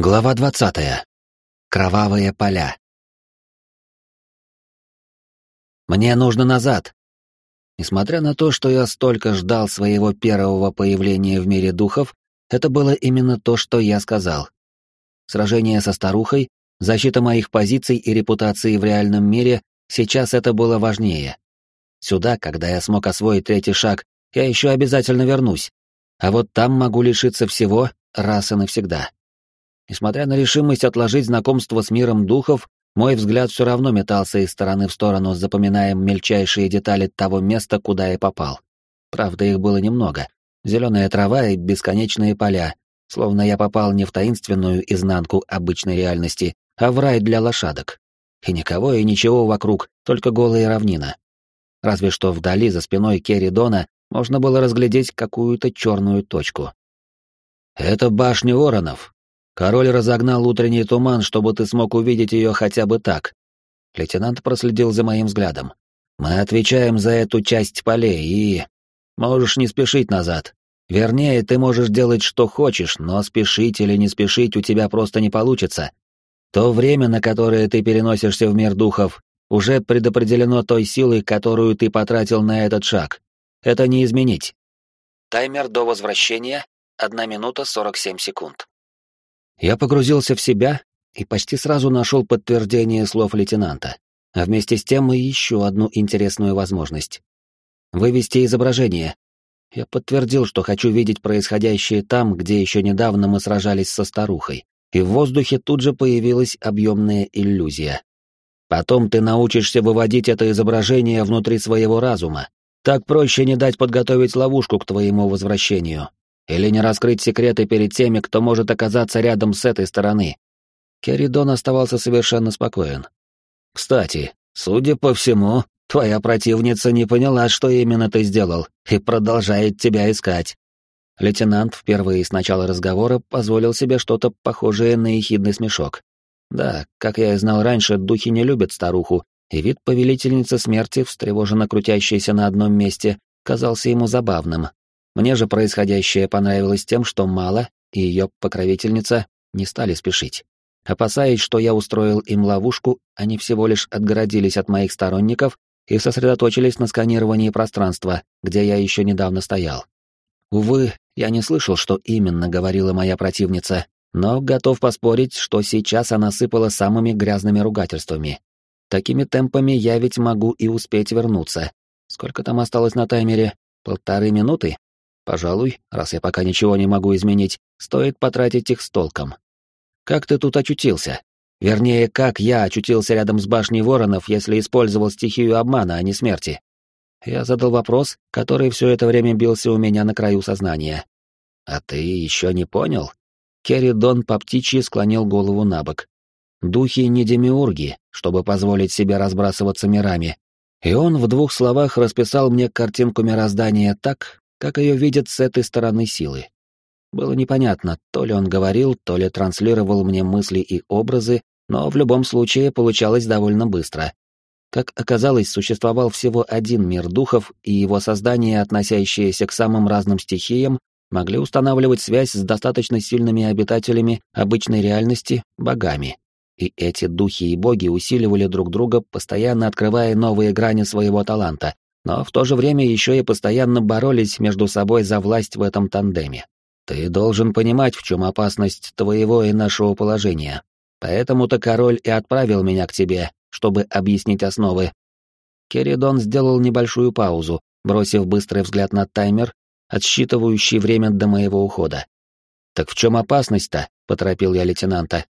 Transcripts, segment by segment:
Глава двадцатая. Кровавые поля. Мне нужно назад. Несмотря на то, что я столько ждал своего первого появления в мире духов, это было именно то, что я сказал. Сражение со старухой, защита моих позиций и репутации в реальном мире, сейчас это было важнее. Сюда, когда я смог освоить третий шаг, я еще обязательно вернусь. А вот там могу лишиться всего раз и навсегда. Несмотря на решимость отложить знакомство с миром духов, мой взгляд все равно метался из стороны в сторону, запоминая мельчайшие детали того места, куда я попал. Правда, их было немного. Зеленая трава и бесконечные поля, словно я попал не в таинственную изнанку обычной реальности, а в рай для лошадок. И никого и ничего вокруг, только голая равнина. Разве что вдали, за спиной Керри Дона, можно было разглядеть какую-то черную точку. «Это башня Воронов», Король разогнал утренний туман, чтобы ты смог увидеть ее хотя бы так. Лейтенант проследил за моим взглядом. Мы отвечаем за эту часть полей и... Можешь не спешить назад. Вернее, ты можешь делать, что хочешь, но спешить или не спешить у тебя просто не получится. То время, на которое ты переносишься в мир духов, уже предопределено той силой, которую ты потратил на этот шаг. Это не изменить. Таймер до возвращения — 1 минута 47 секунд. Я погрузился в себя и почти сразу нашел подтверждение слов лейтенанта, а вместе с тем и еще одну интересную возможность. Вывести изображение. Я подтвердил, что хочу видеть происходящее там, где еще недавно мы сражались со старухой, и в воздухе тут же появилась объемная иллюзия. Потом ты научишься выводить это изображение внутри своего разума. Так проще не дать подготовить ловушку к твоему возвращению. Или не раскрыть секреты перед теми, кто может оказаться рядом с этой стороны. Керридон оставался совершенно спокоен. «Кстати, судя по всему, твоя противница не поняла, что именно ты сделал, и продолжает тебя искать». Лейтенант впервые с начала разговора позволил себе что-то похожее на ехидный смешок. Да, как я и знал раньше, духи не любят старуху, и вид повелительницы смерти, встревоженно крутящейся на одном месте, казался ему забавным, мне же происходящее понравилось тем, что Мала и ее покровительница не стали спешить. Опасаясь, что я устроил им ловушку, они всего лишь отгородились от моих сторонников и сосредоточились на сканировании пространства, где я еще недавно стоял. Увы, я не слышал, что именно говорила моя противница, но готов поспорить, что сейчас она сыпала самыми грязными ругательствами. Такими темпами я ведь могу и успеть вернуться. Сколько там осталось на таймере? Полторы минуты? Пожалуй, раз я пока ничего не могу изменить, стоит потратить их с толком. Как ты тут очутился? Вернее, как я очутился рядом с башней воронов, если использовал стихию обмана, а не смерти? Я задал вопрос, который все это время бился у меня на краю сознания. А ты еще не понял? Керри Дон по птичьи склонил голову на бок. Духи не демиурги, чтобы позволить себе разбрасываться мирами. И он в двух словах расписал мне картинку мироздания так, как ее видят с этой стороны силы. Было непонятно, то ли он говорил, то ли транслировал мне мысли и образы, но в любом случае получалось довольно быстро. Как оказалось, существовал всего один мир духов, и его создания, относящиеся к самым разным стихиям, могли устанавливать связь с достаточно сильными обитателями обычной реальности, богами. И эти духи и боги усиливали друг друга, постоянно открывая новые грани своего таланта, но в то же время еще и постоянно боролись между собой за власть в этом тандеме. Ты должен понимать, в чем опасность твоего и нашего положения. Поэтому-то король и отправил меня к тебе, чтобы объяснить основы. Керидон сделал небольшую паузу, бросив быстрый взгляд на таймер, отсчитывающий время до моего ухода. «Так в чем опасность-то?» — поторопил я лейтенанта.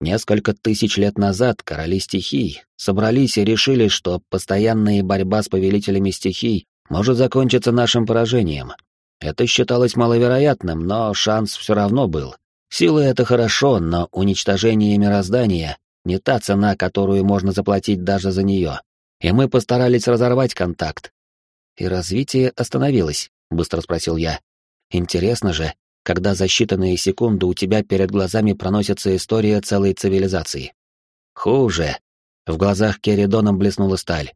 Несколько тысяч лет назад короли стихий собрались и решили, что постоянная борьба с повелителями стихий может закончиться нашим поражением. Это считалось маловероятным, но шанс все равно был. Сила — это хорошо, но уничтожение мироздания — не та цена, которую можно заплатить даже за нее. И мы постарались разорвать контакт. «И развитие остановилось?» — быстро спросил я. «Интересно же, когда за считанные секунды у тебя перед глазами проносится история целой цивилизации. Хуже. В глазах Керидона блеснула сталь.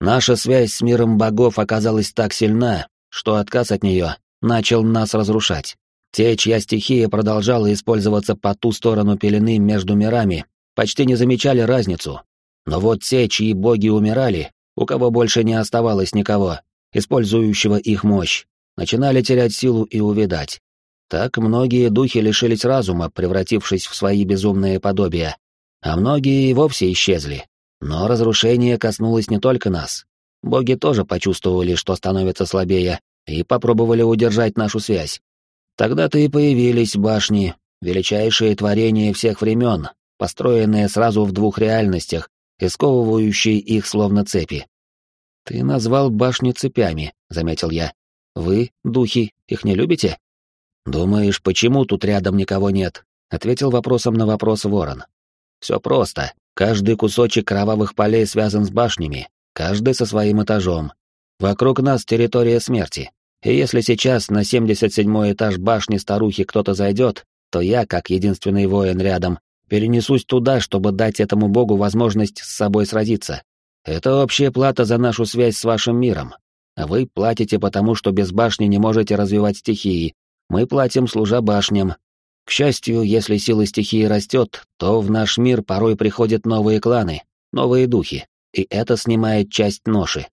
Наша связь с миром богов оказалась так сильна, что отказ от нее начал нас разрушать. Те, чья стихия продолжала использоваться по ту сторону пелены между мирами, почти не замечали разницу. Но вот те, чьи боги умирали, у кого больше не оставалось никого, использующего их мощь, начинали терять силу и увядать. Так многие духи лишились разума, превратившись в свои безумные подобия, а многие и вовсе исчезли. Но разрушение коснулось не только нас. Боги тоже почувствовали, что становятся слабее, и попробовали удержать нашу связь. Тогда-то и появились башни, величайшие творения всех времен, построенные сразу в двух реальностях и их словно цепи. «Ты назвал башни цепями», — заметил я. «Вы, духи, их не любите?» «Думаешь, почему тут рядом никого нет?» — ответил вопросом на вопрос ворон. «Все просто. Каждый кусочек кровавых полей связан с башнями, каждый со своим этажом. Вокруг нас территория смерти. И если сейчас на 77-й этаж башни старухи кто-то зайдет, то я, как единственный воин рядом, перенесусь туда, чтобы дать этому богу возможность с собой сразиться. Это общая плата за нашу связь с вашим миром. Вы платите потому, что без башни не можете развивать стихии, мы платим, служа башням. К счастью, если сила стихии растет, то в наш мир порой приходят новые кланы, новые духи, и это снимает часть ноши.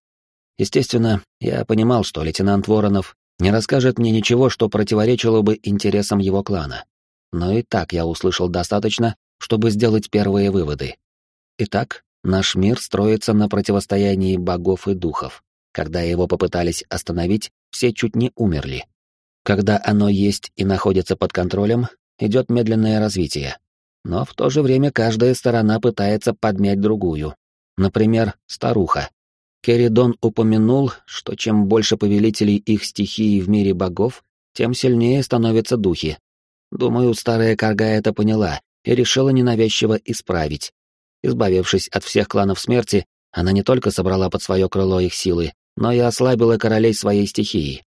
Естественно, я понимал, что лейтенант Воронов не расскажет мне ничего, что противоречило бы интересам его клана. Но и так я услышал достаточно, чтобы сделать первые выводы. Итак, наш мир строится на противостоянии богов и духов. Когда его попытались остановить, все чуть не умерли. Когда оно есть и находится под контролем, идет медленное развитие. Но в то же время каждая сторона пытается подмять другую. Например, старуха. Керидон упомянул, что чем больше повелителей их стихии в мире богов, тем сильнее становятся духи. Думаю, старая карга это поняла и решила ненавязчиво исправить. Избавившись от всех кланов смерти, она не только собрала под свое крыло их силы, но и ослабила королей своей стихии.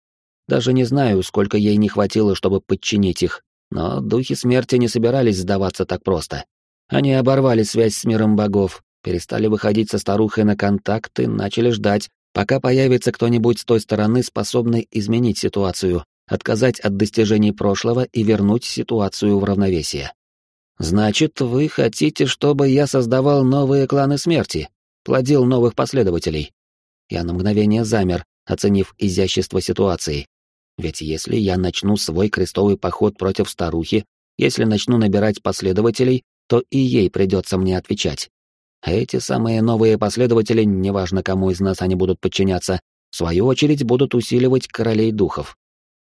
Даже не знаю, сколько ей не хватило, чтобы подчинить их, но духи смерти не собирались сдаваться так просто. Они оборвали связь с миром богов, перестали выходить со старухой на контакт и начали ждать, пока появится кто-нибудь с той стороны, способный изменить ситуацию, отказать от достижений прошлого и вернуть ситуацию в равновесие. «Значит, вы хотите, чтобы я создавал новые кланы смерти, плодил новых последователей?» Я на мгновение замер, оценив изящество ситуации. Ведь если я начну свой крестовый поход против старухи, если начну набирать последователей, то и ей придется мне отвечать. А эти самые новые последователи, неважно кому из нас они будут подчиняться, в свою очередь будут усиливать королей духов.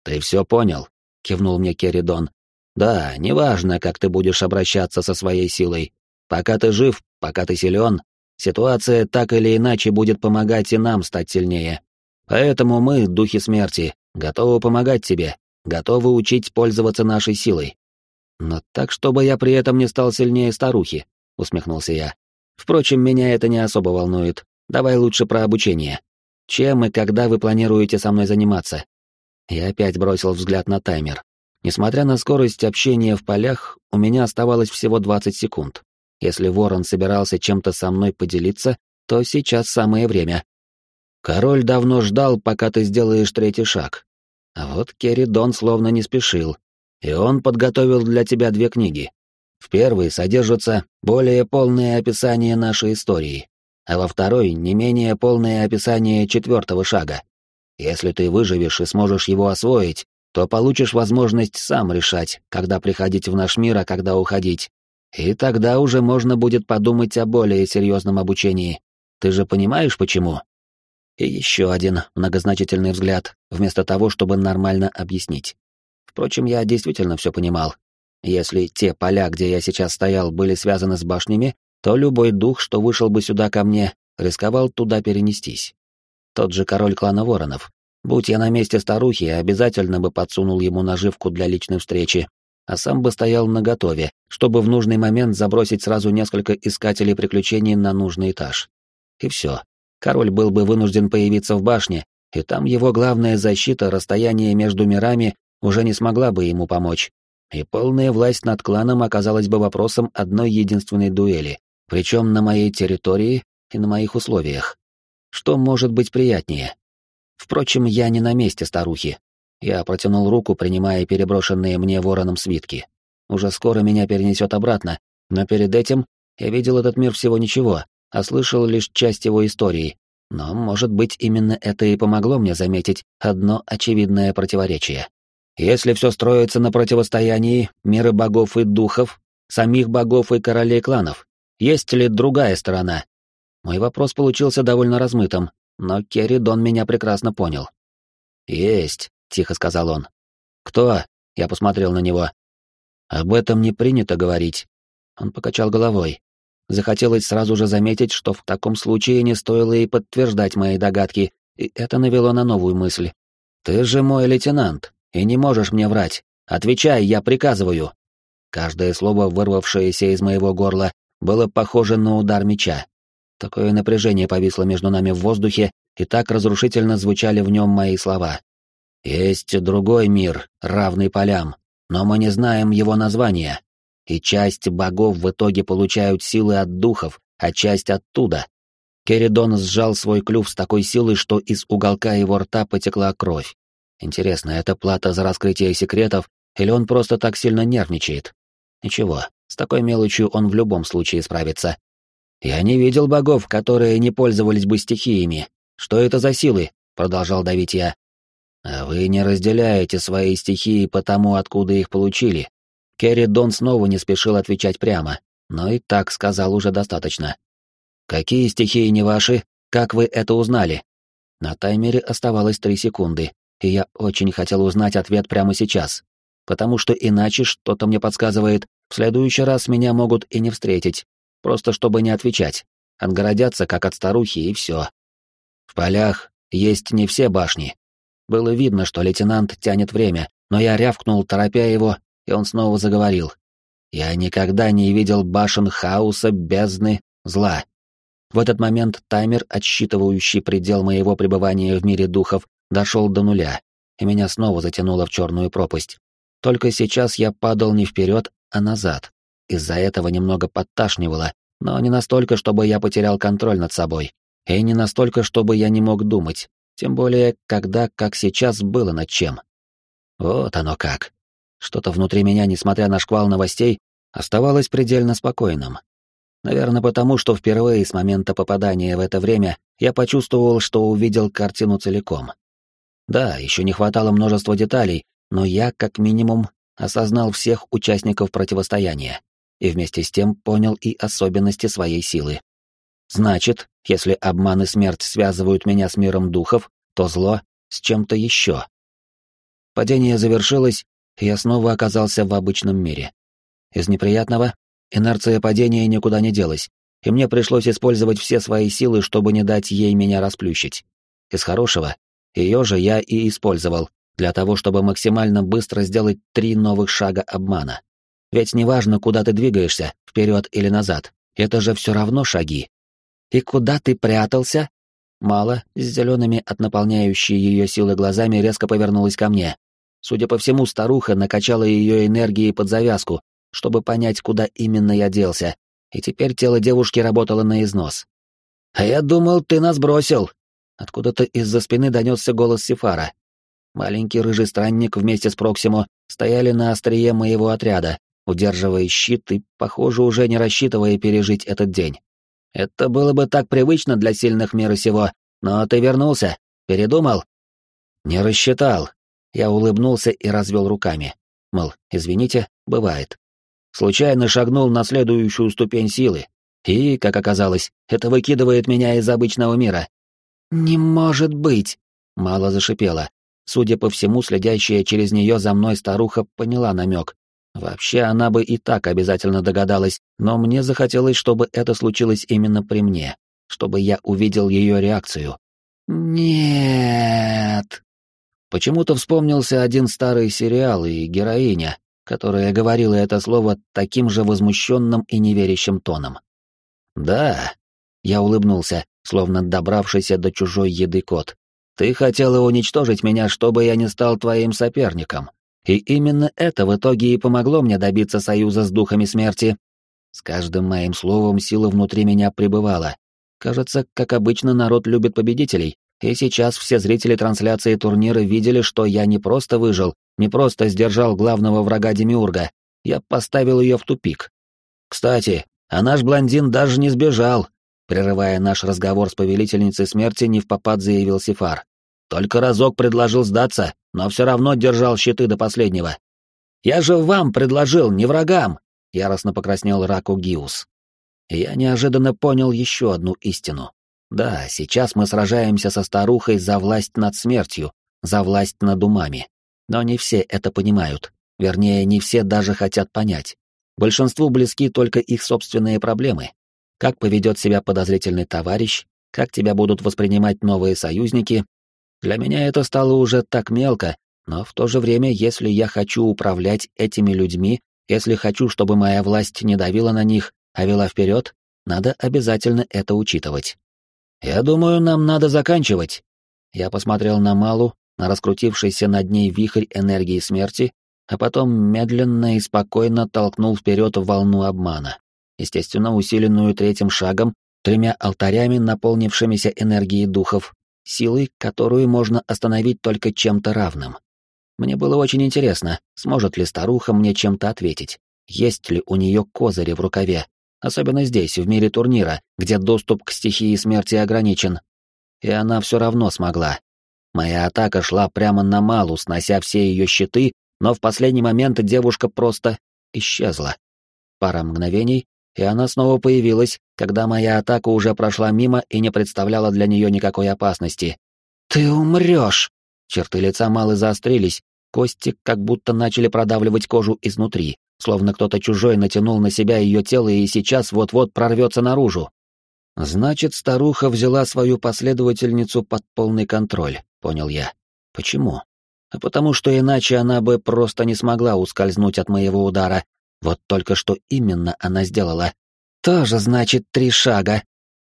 «Ты все понял?» — кивнул мне Керридон. «Да, неважно, как ты будешь обращаться со своей силой. Пока ты жив, пока ты силен, ситуация так или иначе будет помогать и нам стать сильнее. Поэтому мы, духи смерти, готовы помогать тебе, готовы учить пользоваться нашей силой. Но так, чтобы я при этом не стал сильнее старухи, усмехнулся я. Впрочем, меня это не особо волнует. Давай лучше про обучение. Чем и когда вы планируете со мной заниматься? Я опять бросил взгляд на таймер. Несмотря на скорость общения в полях, у меня оставалось всего 20 секунд. Если Ворон собирался чем-то со мной поделиться, то сейчас самое время. Король давно ждал, пока ты сделаешь третий шаг. А вот Керридон словно не спешил, и он подготовил для тебя две книги. В первой содержится более полное описание нашей истории, а во второй не менее полное описание четвертого шага. Если ты выживешь и сможешь его освоить, то получишь возможность сам решать, когда приходить в наш мир, а когда уходить. И тогда уже можно будет подумать о более серьезном обучении. Ты же понимаешь, почему? И еще один многозначительный взгляд, вместо того, чтобы нормально объяснить. Впрочем, я действительно все понимал. Если те поля, где я сейчас стоял, были связаны с башнями, то любой дух, что вышел бы сюда ко мне, рисковал туда перенестись. Тот же король клана Воронов. Будь я на месте старухи, обязательно бы подсунул ему наживку для личной встречи, а сам бы стоял наготове, чтобы в нужный момент забросить сразу несколько искателей приключений на нужный этаж. И все король был бы вынужден появиться в башне, и там его главная защита, расстояние между мирами, уже не смогла бы ему помочь. И полная власть над кланом оказалась бы вопросом одной единственной дуэли, причем на моей территории и на моих условиях. Что может быть приятнее? Впрочем, я не на месте старухи. Я протянул руку, принимая переброшенные мне вороном свитки. Уже скоро меня перенесет обратно, но перед этим я видел этот мир всего ничего, а слышал лишь часть его истории. Но, может быть, именно это и помогло мне заметить одно очевидное противоречие. Если все строится на противостоянии мира богов и духов, самих богов и королей кланов, есть ли другая сторона? Мой вопрос получился довольно размытым, но Керри Дон меня прекрасно понял. «Есть», — тихо сказал он. «Кто?» — я посмотрел на него. «Об этом не принято говорить». Он покачал головой. Захотелось сразу же заметить, что в таком случае не стоило и подтверждать мои догадки, и это навело на новую мысль. «Ты же мой лейтенант, и не можешь мне врать. Отвечай, я приказываю». Каждое слово, вырвавшееся из моего горла, было похоже на удар меча. Такое напряжение повисло между нами в воздухе, и так разрушительно звучали в нем мои слова. «Есть другой мир, равный полям, но мы не знаем его названия и часть богов в итоге получают силы от духов, а часть оттуда. Керидон сжал свой клюв с такой силой, что из уголка его рта потекла кровь. Интересно, это плата за раскрытие секретов, или он просто так сильно нервничает? Ничего, с такой мелочью он в любом случае справится. «Я не видел богов, которые не пользовались бы стихиями. Что это за силы?» — продолжал давить я. «А вы не разделяете свои стихии по тому, откуда их получили. Керри Дон снова не спешил отвечать прямо, но и так сказал уже достаточно. «Какие стихии не ваши? Как вы это узнали?» На таймере оставалось три секунды, и я очень хотел узнать ответ прямо сейчас, потому что иначе что-то мне подсказывает, в следующий раз меня могут и не встретить, просто чтобы не отвечать, отгородятся как от старухи и все. В полях есть не все башни. Было видно, что лейтенант тянет время, но я рявкнул, торопя его, и он снова заговорил. «Я никогда не видел башен хаоса, бездны, зла». В этот момент таймер, отсчитывающий предел моего пребывания в мире духов, дошел до нуля, и меня снова затянуло в черную пропасть. Только сейчас я падал не вперед, а назад. Из-за этого немного подташнивало, но не настолько, чтобы я потерял контроль над собой, и не настолько, чтобы я не мог думать, тем более, когда, как сейчас, было над чем. Вот оно как. Что-то внутри меня, несмотря на шквал новостей, оставалось предельно спокойным. Наверное, потому что впервые с момента попадания в это время я почувствовал, что увидел картину целиком. Да, еще не хватало множества деталей, но я, как минимум, осознал всех участников противостояния и вместе с тем понял и особенности своей силы. Значит, если обман и смерть связывают меня с миром духов, то зло — с чем-то еще. Падение завершилось, я снова оказался в обычном мире. Из неприятного инерция падения никуда не делась, и мне пришлось использовать все свои силы, чтобы не дать ей меня расплющить. Из хорошего ее же я и использовал, для того, чтобы максимально быстро сделать три новых шага обмана. Ведь неважно, куда ты двигаешься, вперед или назад, это же все равно шаги. И куда ты прятался? Мало, с зелеными от наполняющей ее силы глазами резко повернулась ко мне, Судя по всему, старуха накачала ее энергией под завязку, чтобы понять, куда именно я делся, и теперь тело девушки работало на износ. «А я думал, ты нас бросил!» Откуда-то из-за спины донесся голос Сифара. Маленький рыжий странник вместе с Проксимо стояли на острие моего отряда, удерживая щит и, похоже, уже не рассчитывая пережить этот день. Это было бы так привычно для сильных мира сего, но ты вернулся, передумал? Не рассчитал, я улыбнулся и развел руками. Мол, извините, бывает. Случайно шагнул на следующую ступень силы. И, как оказалось, это выкидывает меня из обычного мира. «Не может быть!» — мало зашипела. Судя по всему, следящая через нее за мной старуха поняла намек. Вообще, она бы и так обязательно догадалась, но мне захотелось, чтобы это случилось именно при мне, чтобы я увидел ее реакцию. «Нет!» Почему-то вспомнился один старый сериал и героиня, которая говорила это слово таким же возмущенным и неверящим тоном. «Да», — я улыбнулся, словно добравшийся до чужой еды кот. «Ты хотела уничтожить меня, чтобы я не стал твоим соперником. И именно это в итоге и помогло мне добиться союза с духами смерти. С каждым моим словом сила внутри меня пребывала. Кажется, как обычно, народ любит победителей, И сейчас все зрители трансляции турнира видели, что я не просто выжил, не просто сдержал главного врага Демиурга, я поставил ее в тупик. Кстати, а наш блондин даже не сбежал, прерывая наш разговор с повелительницей смерти, не в попад заявил Сифар. Только разок предложил сдаться, но все равно держал щиты до последнего. «Я же вам предложил, не врагам!» — яростно покраснел Раку Гиус. Я неожиданно понял еще одну истину. Да, сейчас мы сражаемся со старухой за власть над смертью, за власть над умами. Но не все это понимают. Вернее, не все даже хотят понять. Большинству близки только их собственные проблемы. Как поведет себя подозрительный товарищ, как тебя будут воспринимать новые союзники. Для меня это стало уже так мелко, но в то же время, если я хочу управлять этими людьми, если хочу, чтобы моя власть не давила на них, а вела вперед, надо обязательно это учитывать. «Я думаю, нам надо заканчивать». Я посмотрел на Малу, на раскрутившийся над ней вихрь энергии смерти, а потом медленно и спокойно толкнул вперед волну обмана, естественно, усиленную третьим шагом, тремя алтарями, наполнившимися энергией духов, силой, которую можно остановить только чем-то равным. Мне было очень интересно, сможет ли старуха мне чем-то ответить, есть ли у нее козыри в рукаве, особенно здесь, в мире турнира, где доступ к стихии смерти ограничен. И она все равно смогла. Моя атака шла прямо на Малу, снося все ее щиты, но в последний момент девушка просто исчезла. Пара мгновений, и она снова появилась, когда моя атака уже прошла мимо и не представляла для нее никакой опасности. «Ты умрешь!» Черты лица Малы заострились, кости как будто начали продавливать кожу изнутри, словно кто-то чужой натянул на себя ее тело и сейчас вот-вот прорвется наружу. Значит, старуха взяла свою последовательницу под полный контроль, понял я. Почему? А потому что иначе она бы просто не смогла ускользнуть от моего удара. Вот только что именно она сделала. Тоже значит три шага.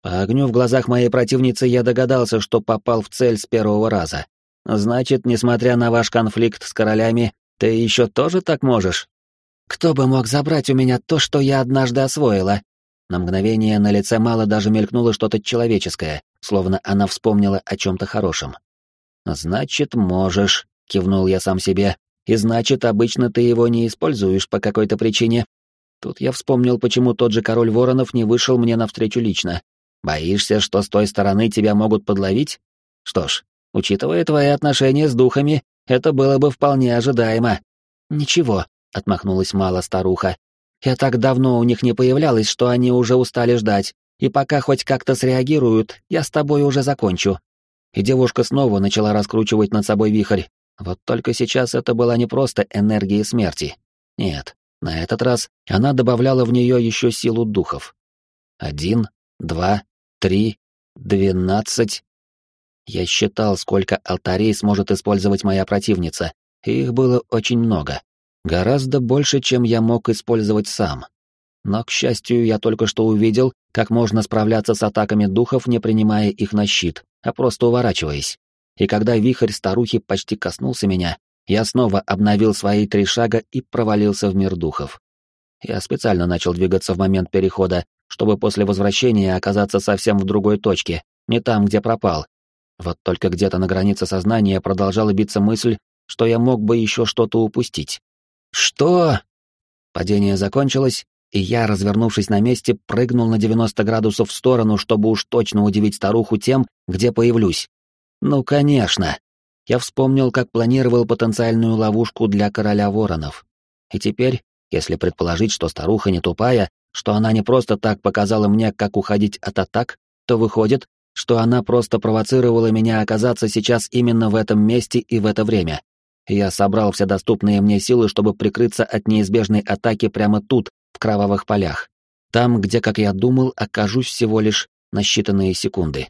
По огню в глазах моей противницы я догадался, что попал в цель с первого раза. Значит, несмотря на ваш конфликт с королями, ты еще тоже так можешь? Кто бы мог забрать у меня то, что я однажды освоила? На мгновение на лице Мало даже мелькнуло что-то человеческое, словно она вспомнила о чем-то хорошем. «Значит, можешь», — кивнул я сам себе, «и значит, обычно ты его не используешь по какой-то причине». Тут я вспомнил, почему тот же король воронов не вышел мне навстречу лично. Боишься, что с той стороны тебя могут подловить? Что ж, учитывая твои отношения с духами, это было бы вполне ожидаемо. Ничего, — отмахнулась мало старуха. «Я так давно у них не появлялась, что они уже устали ждать, и пока хоть как-то среагируют, я с тобой уже закончу». И девушка снова начала раскручивать над собой вихрь. Вот только сейчас это была не просто энергия смерти. Нет, на этот раз она добавляла в нее еще силу духов. Один, два, три, двенадцать. Я считал, сколько алтарей сможет использовать моя противница, и их было очень много. Гораздо больше, чем я мог использовать сам. Но, к счастью, я только что увидел, как можно справляться с атаками духов, не принимая их на щит, а просто уворачиваясь. И когда вихрь старухи почти коснулся меня, я снова обновил свои три шага и провалился в мир духов. Я специально начал двигаться в момент перехода, чтобы после возвращения оказаться совсем в другой точке, не там, где пропал. Вот только где-то на границе сознания продолжала биться мысль, что я мог бы еще что-то упустить. «Что?» Падение закончилось, и я, развернувшись на месте, прыгнул на 90 градусов в сторону, чтобы уж точно удивить старуху тем, где появлюсь. Ну, конечно. Я вспомнил, как планировал потенциальную ловушку для короля воронов. И теперь, если предположить, что старуха не тупая, что она не просто так показала мне, как уходить от атак, то выходит, что она просто провоцировала меня оказаться сейчас именно в этом месте и в это время. Я собрал все доступные мне силы, чтобы прикрыться от неизбежной атаки прямо тут, в кровавых полях. Там, где, как я думал, окажусь всего лишь на считанные секунды.